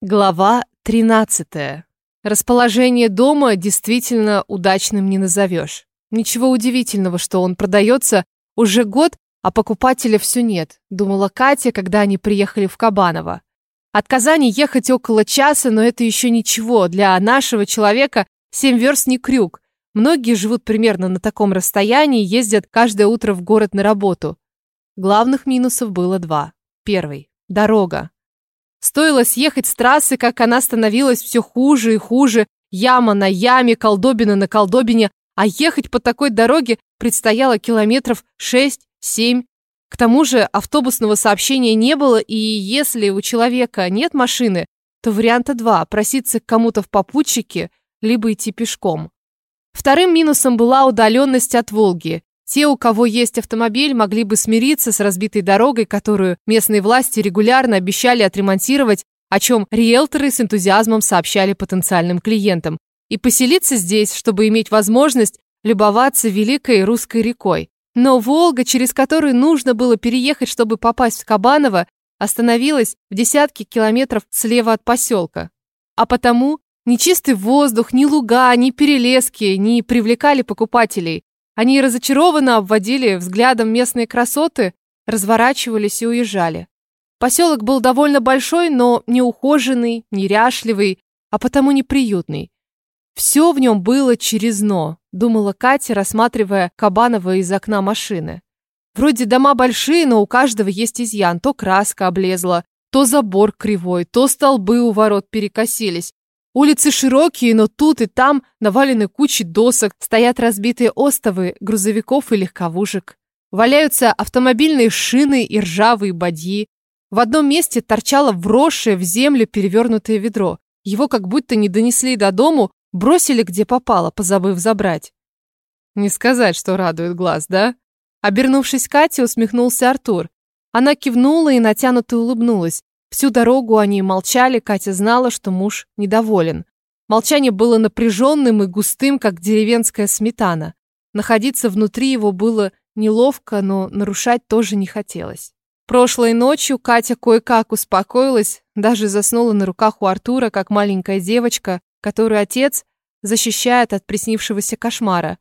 Глава 13. Расположение дома действительно удачным не назовешь. Ничего удивительного, что он продается уже год, а покупателя все нет, думала Катя, когда они приехали в Кабаново. От Казани ехать около часа, но это еще ничего. Для нашего человека семь верст не крюк. Многие живут примерно на таком расстоянии и ездят каждое утро в город на работу. Главных минусов было два. Первый – дорога. Стоило съехать с трассы, как она становилась все хуже и хуже. Яма на яме, колдобина на колдобине. А ехать по такой дороге предстояло километров 6-7. К тому же автобусного сообщения не было, и если у человека нет машины, то варианта два – проситься к кому-то в попутчике, либо идти пешком. Вторым минусом была удаленность от Волги. Те, у кого есть автомобиль, могли бы смириться с разбитой дорогой, которую местные власти регулярно обещали отремонтировать, о чем риэлторы с энтузиазмом сообщали потенциальным клиентам, и поселиться здесь, чтобы иметь возможность любоваться великой русской рекой. Но Волга, через которую нужно было переехать, чтобы попасть в Кабаново, остановилась в десятки километров слева от поселка. А потому ни чистый воздух, ни луга, ни перелески не привлекали покупателей, они разочарованно обводили взглядом местные красоты, разворачивались и уезжали. Поселок был довольно большой, но не ухоженный, неряшливый, а потому неприютный. Все в нем было через «но», думала Катя, рассматривая Кабанова из окна машины. Вроде дома большие, но у каждого есть изъян. То краска облезла, то забор кривой, то столбы у ворот перекосились, Улицы широкие, но тут и там навалены кучи досок, стоят разбитые остовы грузовиков и легковушек. Валяются автомобильные шины и ржавые бадьи. В одном месте торчало вросшее в землю перевернутое ведро. Его как будто не донесли до дому, бросили где попало, позабыв забрать. Не сказать, что радует глаз, да? Обернувшись Кате, усмехнулся Артур. Она кивнула и натянуто улыбнулась. Всю дорогу они молчали, Катя знала, что муж недоволен. Молчание было напряженным и густым, как деревенская сметана. Находиться внутри его было неловко, но нарушать тоже не хотелось. Прошлой ночью Катя кое-как успокоилась, даже заснула на руках у Артура, как маленькая девочка, которую отец защищает от приснившегося кошмара.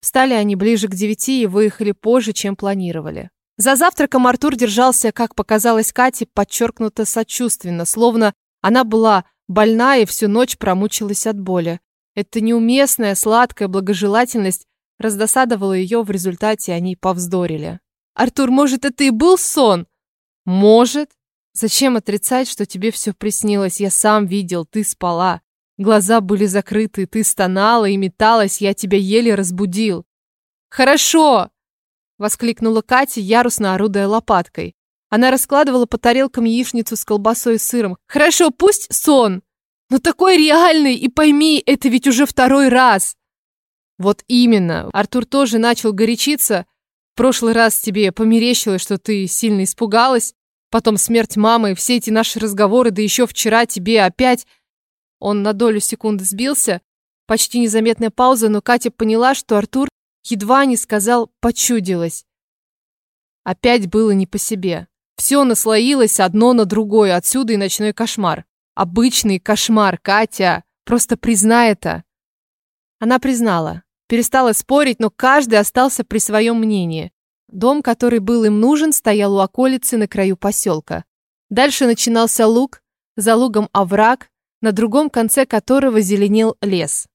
Встали они ближе к девяти и выехали позже, чем планировали. За завтраком Артур держался, как показалось Кате, подчеркнуто сочувственно, словно она была больна и всю ночь промучилась от боли. Эта неуместная, сладкая благожелательность раздосадовала ее, в результате они повздорили. «Артур, может, это и был сон?» «Может. Зачем отрицать, что тебе все приснилось? Я сам видел, ты спала. Глаза были закрыты, ты стонала и металась, я тебя еле разбудил». «Хорошо!» Воскликнула Катя, яростно орудуя лопаткой. Она раскладывала по тарелкам яичницу с колбасой и сыром. «Хорошо, пусть сон, но такой реальный, и пойми, это ведь уже второй раз!» «Вот именно!» Артур тоже начал горячиться. «В прошлый раз тебе померещилось, что ты сильно испугалась, потом смерть мамы, все эти наши разговоры, да еще вчера тебе опять...» Он на долю секунды сбился, почти незаметная пауза, но Катя поняла, что Артур Едва не сказал «почудилось». Опять было не по себе. Все наслоилось одно на другое, отсюда и ночной кошмар. Обычный кошмар, Катя. Просто признай это. Она признала. Перестала спорить, но каждый остался при своем мнении. Дом, который был им нужен, стоял у околицы на краю поселка. Дальше начинался луг, за лугом овраг, на другом конце которого зеленел лес.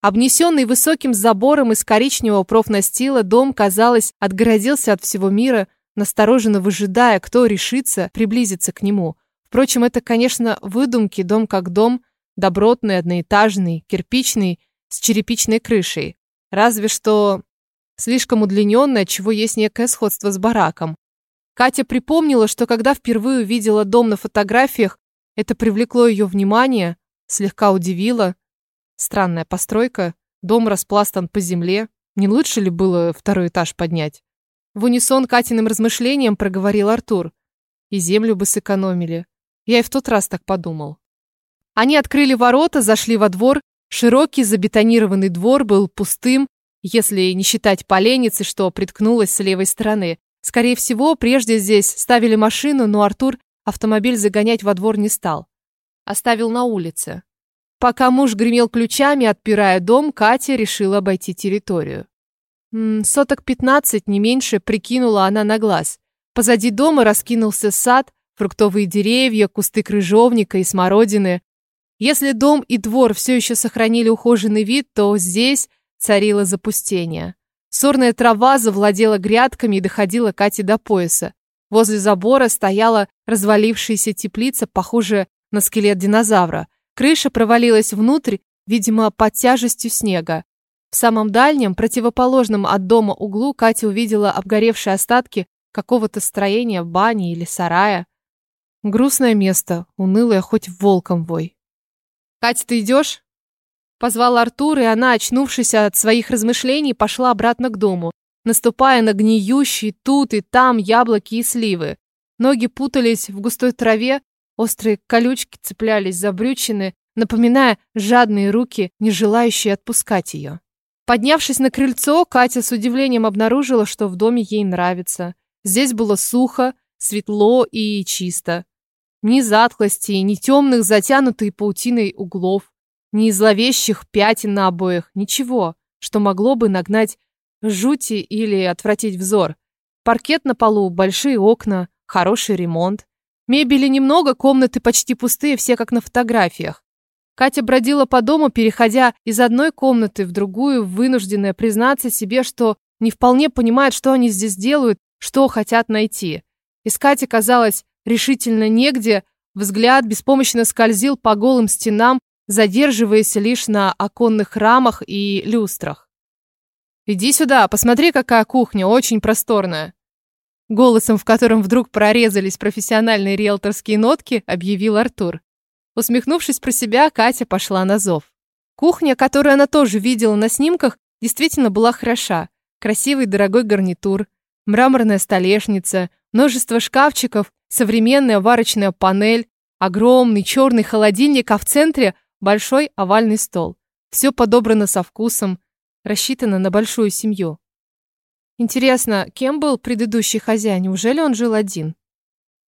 Обнесенный высоким забором из коричневого профнастила, дом, казалось, отгородился от всего мира, настороженно выжидая, кто решится приблизиться к нему. Впрочем, это, конечно, выдумки, дом как дом, добротный, одноэтажный, кирпичный, с черепичной крышей. Разве что слишком удлиненный, чего есть некое сходство с бараком. Катя припомнила, что когда впервые увидела дом на фотографиях, это привлекло ее внимание, слегка удивило, Странная постройка, дом распластан по земле. Не лучше ли было второй этаж поднять? В унисон Катиным размышлениям проговорил Артур. И землю бы сэкономили. Я и в тот раз так подумал. Они открыли ворота, зашли во двор. Широкий забетонированный двор был пустым, если не считать поленницы, что приткнулась с левой стороны. Скорее всего, прежде здесь ставили машину, но Артур автомобиль загонять во двор не стал. оставил на улице. Пока муж гремел ключами, отпирая дом, Катя решила обойти территорию. М -м, соток пятнадцать, не меньше, прикинула она на глаз. Позади дома раскинулся сад, фруктовые деревья, кусты крыжовника и смородины. Если дом и двор все еще сохранили ухоженный вид, то здесь царило запустение. Сорная трава завладела грядками и доходила Кате до пояса. Возле забора стояла развалившаяся теплица, похожая на скелет динозавра. Крыша провалилась внутрь, видимо, под тяжестью снега. В самом дальнем, противоположном от дома углу, Катя увидела обгоревшие остатки какого-то строения, бани или сарая. Грустное место, унылое, хоть волком вой. «Катя, ты идешь?» Позвал Артур, и она, очнувшись от своих размышлений, пошла обратно к дому, наступая на гниющие тут и там яблоки и сливы. Ноги путались в густой траве, острые колючки цеплялись за брючины, напоминая жадные руки, не желающие отпускать ее. Поднявшись на крыльцо, Катя с удивлением обнаружила, что в доме ей нравится. Здесь было сухо, светло и чисто. Ни затхлости, ни темных, затянутой паутиной углов ни зловещих пятен на обоях, ничего, что могло бы нагнать жути или отвратить взор. Паркет на полу, большие окна, хороший ремонт. Мебели немного, комнаты почти пустые, все как на фотографиях. Катя бродила по дому, переходя из одной комнаты в другую, вынужденная признаться себе, что не вполне понимает, что они здесь делают, что хотят найти. Искать оказалось решительно негде, взгляд беспомощно скользил по голым стенам, задерживаясь лишь на оконных рамах и люстрах. «Иди сюда, посмотри, какая кухня, очень просторная!» Голосом, в котором вдруг прорезались профессиональные риэлторские нотки, объявил Артур. Усмехнувшись про себя, Катя пошла на зов. Кухня, которую она тоже видела на снимках, действительно была хороша. Красивый дорогой гарнитур, мраморная столешница, множество шкафчиков, современная варочная панель, огромный черный холодильник, а в центре Большой овальный стол. Все подобрано со вкусом, рассчитано на большую семью. Интересно, кем был предыдущий хозяин? Неужели он жил один?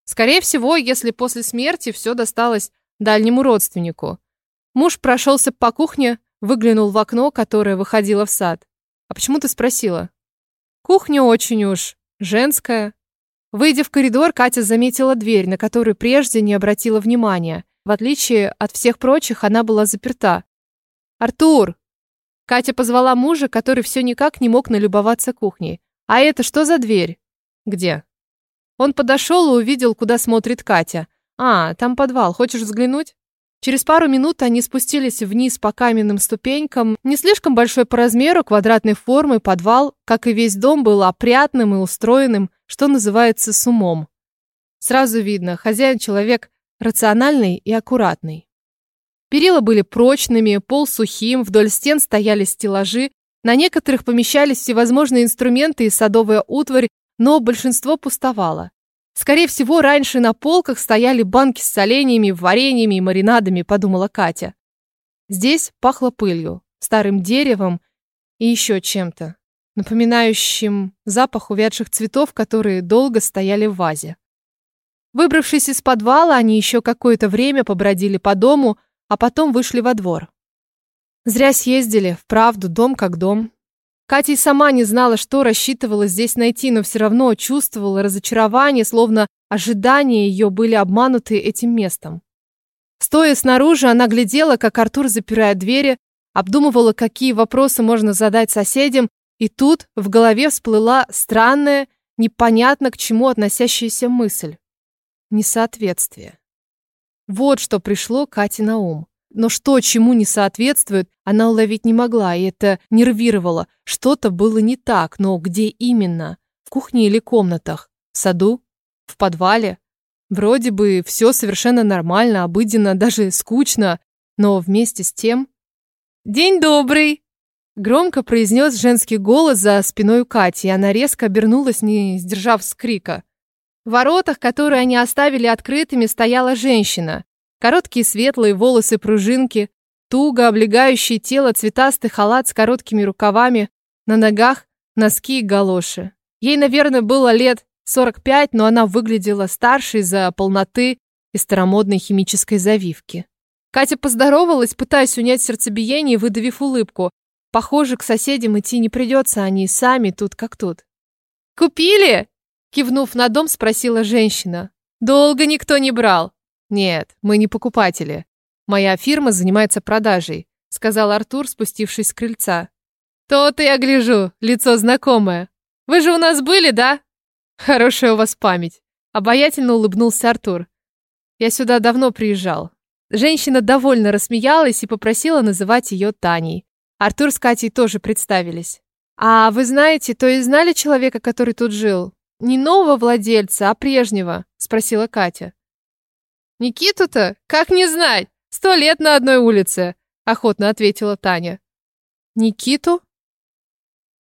Скорее всего, если после смерти все досталось дальнему родственнику. Муж прошелся по кухне, выглянул в окно, которое выходило в сад. А почему ты спросила? Кухня очень уж женская. Выйдя в коридор, Катя заметила дверь, на которую прежде не обратила внимания. В отличие от всех прочих, она была заперта. «Артур!» Катя позвала мужа, который все никак не мог налюбоваться кухней. «А это что за дверь?» «Где?» Он подошел и увидел, куда смотрит Катя. «А, там подвал. Хочешь взглянуть?» Через пару минут они спустились вниз по каменным ступенькам. Не слишком большой по размеру, квадратной формы подвал, как и весь дом, был опрятным и устроенным, что называется, с умом. Сразу видно, хозяин человек рациональный и аккуратный. Перила были прочными, пол сухим, вдоль стен стояли стеллажи, на некоторых помещались всевозможные инструменты и садовая утварь, но большинство пустовало. Скорее всего, раньше на полках стояли банки с соленьями, вареньями и маринадами, подумала Катя. Здесь пахло пылью, старым деревом и еще чем-то, напоминающим запах увядших цветов, которые долго стояли в вазе. Выбравшись из подвала, они еще какое-то время побродили по дому, а потом вышли во двор. Зря съездили, вправду, дом как дом. Катя и сама не знала, что рассчитывала здесь найти, но все равно чувствовала разочарование, словно ожидания ее были обмануты этим местом. Стоя снаружи, она глядела, как Артур запирает двери, обдумывала, какие вопросы можно задать соседям, и тут в голове всплыла странная, непонятно к чему относящаяся мысль. Несоответствие. Вот что пришло Кате на ум. Но что чему не соответствует, она уловить не могла, и это нервировало. Что-то было не так, но где именно? В кухне или комнатах? В саду? В подвале? Вроде бы все совершенно нормально, обыденно, даже скучно, но вместе с тем... «День добрый!» Громко произнес женский голос за спиной Кати, и она резко обернулась, не сдержав скрика. В воротах, которые они оставили открытыми, стояла женщина. Короткие светлые волосы-пружинки, туго облегающий тело цветастый халат с короткими рукавами, на ногах носки и галоши. Ей, наверное, было лет 45, но она выглядела старше из-за полноты и старомодной химической завивки. Катя поздоровалась, пытаясь унять сердцебиение, выдавив улыбку. Похоже, к соседям идти не придется, они сами тут как тут. «Купили?» Кивнув на дом, спросила женщина. «Долго никто не брал». «Нет, мы не покупатели. Моя фирма занимается продажей», сказал Артур, спустившись с крыльца. «То-то я гляжу, лицо знакомое. Вы же у нас были, да?» «Хорошая у вас память», обаятельно улыбнулся Артур. «Я сюда давно приезжал». Женщина довольно рассмеялась и попросила называть ее Таней. Артур с Катей тоже представились. «А вы знаете, то и знали человека, который тут жил? Не нового владельца, а прежнего?» – спросила Катя. «Никиту-то? Как не знать? Сто лет на одной улице!» – охотно ответила Таня. «Никиту?»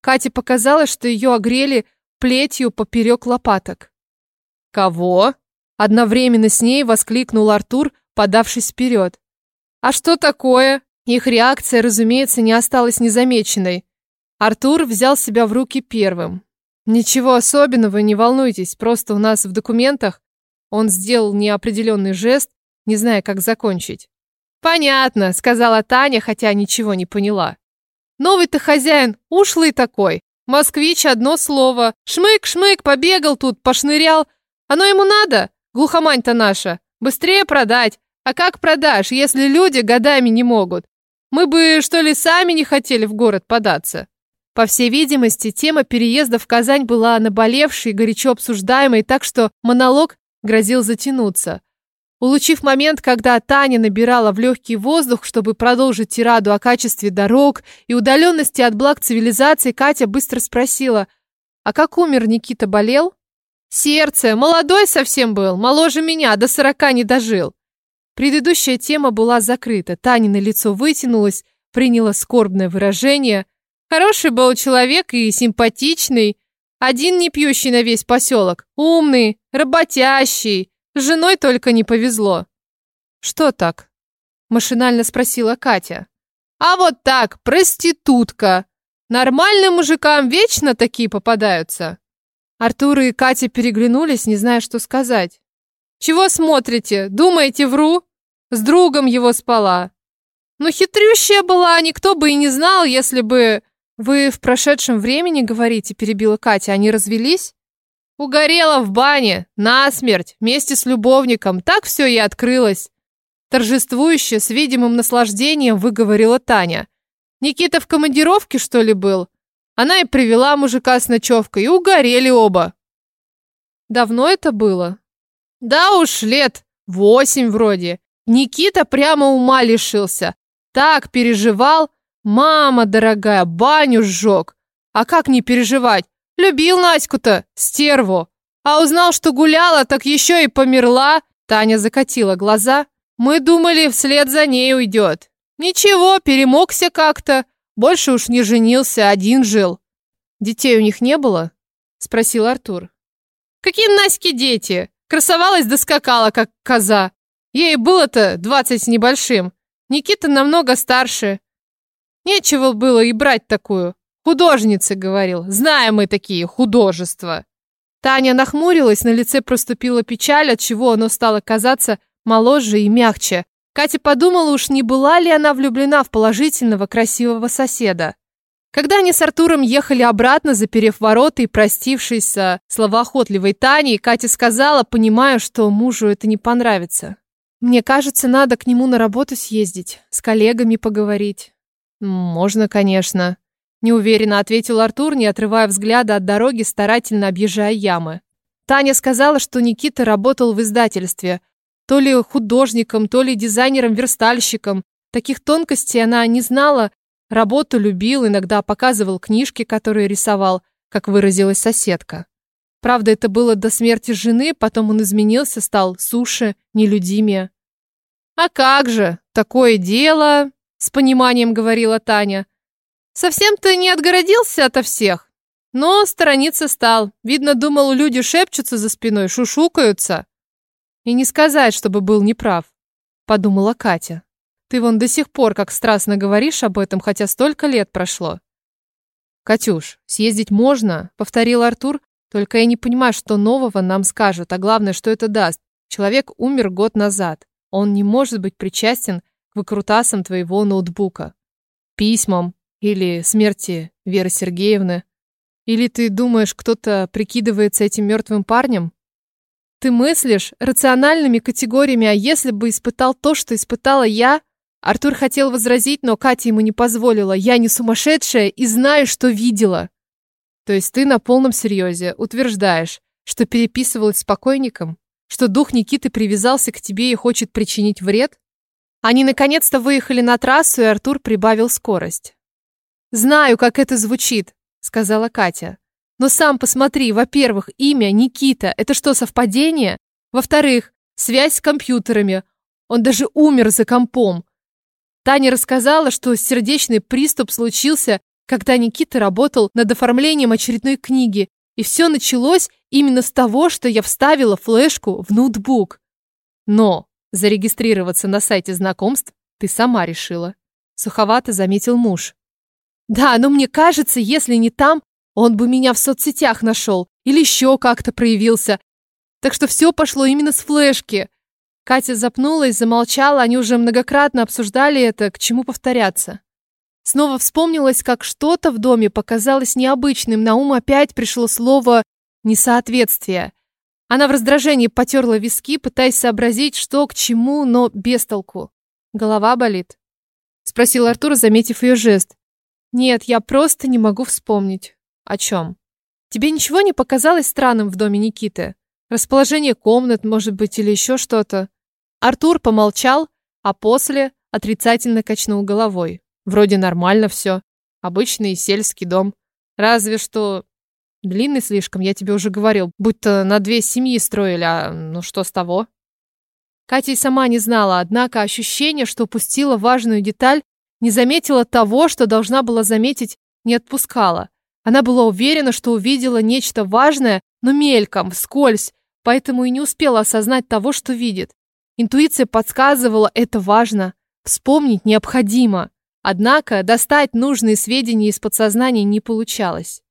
Кате показалось, что ее огрели плетью поперек лопаток. «Кого?» – одновременно с ней воскликнул Артур, подавшись вперед. «А что такое?» Их реакция, разумеется, не осталась незамеченной. Артур взял себя в руки первым. Ничего особенного, не волнуйтесь, просто у нас в документах он сделал неопределенный жест, не зная, как закончить. «Понятно», — сказала Таня, хотя ничего не поняла. «Новый-то хозяин, ушлый такой. Москвич одно слово. Шмык-шмык, побегал тут, пошнырял. Оно ему надо? Глухомань-то наша. Быстрее продать. А как продашь, если люди годами не могут? Мы бы, что ли, сами не хотели в город податься?» По всей видимости, тема переезда в Казань была наболевшей, горячо обсуждаемой, так что монолог грозил затянуться. Улучив момент, когда Таня набирала в легкий воздух, чтобы продолжить тираду о качестве дорог и удаленности от благ цивилизации, Катя быстро спросила, «А как умер Никита, болел?» «Сердце, молодой совсем был, моложе меня, до сорока не дожил». Предыдущая тема была закрыта, Танино лицо вытянулось, приняло скорбное выражение – Хороший был человек и симпатичный. Один не пьющий на весь поселок. Умный, работящий. С женой только не повезло. Что так? Машинально спросила Катя. А вот так, проститутка. Нормальным мужикам вечно такие попадаются. Артур и Катя переглянулись, не зная, что сказать. Чего смотрите? Думаете, вру? С другом его спала. Ну, хитрющая была, никто бы и не знал, если бы... «Вы в прошедшем времени говорите?» – перебила Катя. «Они развелись?» «Угорела в бане, насмерть, вместе с любовником. Так все и открылось». Торжествующе, с видимым наслаждением выговорила Таня. «Никита в командировке, что ли, был?» Она и привела мужика с ночевкой, и угорели оба. Давно это было? Да уж, лет восемь вроде. Никита прямо ума лишился. Так переживал, Мама дорогая, баню сжег. А как не переживать? Любил Наську-то, стерву. А узнал, что гуляла, так еще и померла. Таня закатила глаза. Мы думали, вслед за ней уйдет. Ничего, перемогся как-то. Больше уж не женился, один жил. Детей у них не было? Спросил Артур. Какие Наське дети? Красовалась да скакала, как коза. Ей было-то двадцать с небольшим. Никита намного старше. Нечего было и брать такую. Художницы, говорил. Знаем мы такие художества. Таня нахмурилась, на лице проступила печаль, от чего оно стало казаться моложе и мягче. Катя подумала, уж не была ли она влюблена в положительного, красивого соседа. Когда они с Артуром ехали обратно, заперев ворота и простившись с словоохотливой Таней, Катя сказала, понимая, что мужу это не понравится. «Мне кажется, надо к нему на работу съездить, с коллегами поговорить. «Можно, конечно», — неуверенно ответил Артур, не отрывая взгляда от дороги, старательно объезжая ямы. Таня сказала, что Никита работал в издательстве, то ли художником, то ли дизайнером-верстальщиком. Таких тонкостей она не знала, работу любил, иногда показывал книжки, которые рисовал, как выразилась соседка. Правда, это было до смерти жены, потом он изменился, стал суше, нелюдимее. «А как же, такое дело!» С пониманием говорила Таня. Совсем-то не отгородился ото всех, но сторониться стал. Видно, думал, люди шепчутся за спиной, шушукаются. И не сказать, чтобы был неправ, подумала Катя. Ты вон до сих пор как страстно говоришь об этом, хотя столько лет прошло. Катюш, съездить можно, повторил Артур, только я не понимаю, что нового нам скажут, а главное, что это даст. Человек умер год назад. Он не может быть причастен к выкрутасам твоего ноутбука, письмам или смерти Веры Сергеевны. Или ты думаешь, кто-то прикидывается этим мертвым парнем? Ты мыслишь рациональными категориями, а если бы испытал то, что испытала я? Артур хотел возразить, но Катя ему не позволила. Я не сумасшедшая и знаю, что видела. То есть ты на полном серьезе утверждаешь, что переписывалась с покойником? Что дух Никиты привязался к тебе и хочет причинить вред? Они наконец-то выехали на трассу, и Артур прибавил скорость. «Знаю, как это звучит», — сказала Катя. «Но сам посмотри, во-первых, имя Никита — это что, совпадение? Во-вторых, связь с компьютерами. Он даже умер за компом. Таня рассказала, что сердечный приступ случился, когда Никита работал над оформлением очередной книги, и все началось именно с того, что я вставила флешку в ноутбук. Но зарегистрироваться на сайте знакомств ты сама решила. Суховато заметил муж. Да, но мне кажется, если не там, он бы меня в соцсетях нашел или еще как-то проявился. Так что все пошло именно с флешки. Катя запнулась, замолчала, они уже многократно обсуждали это, к чему повторяться. Снова вспомнилось, как что-то в доме показалось необычным. На ум опять пришло слово «несоответствие». Она в раздражении потерла виски, пытаясь сообразить, что к чему, но без толку. «Голова болит?» — спросил Артур, заметив ее жест. «Нет, я просто не могу вспомнить». «О чем?» «Тебе ничего не показалось странным в доме Никиты? Расположение комнат, может быть, или еще что-то?» Артур помолчал, а после отрицательно качнул головой. Вроде нормально все. Обычный сельский дом. Разве что... Длинный слишком, я тебе уже говорил. Будто на две семьи строили, а ну что с того? Катя и сама не знала, однако ощущение, что упустила важную деталь, не заметила того, что должна была заметить, не отпускала. Она была уверена, что увидела нечто важное, но мельком, вскользь, поэтому и не успела осознать того, что видит. Интуиция подсказывала, это важно, вспомнить необходимо. Однако достать нужные сведения из подсознания не получалось.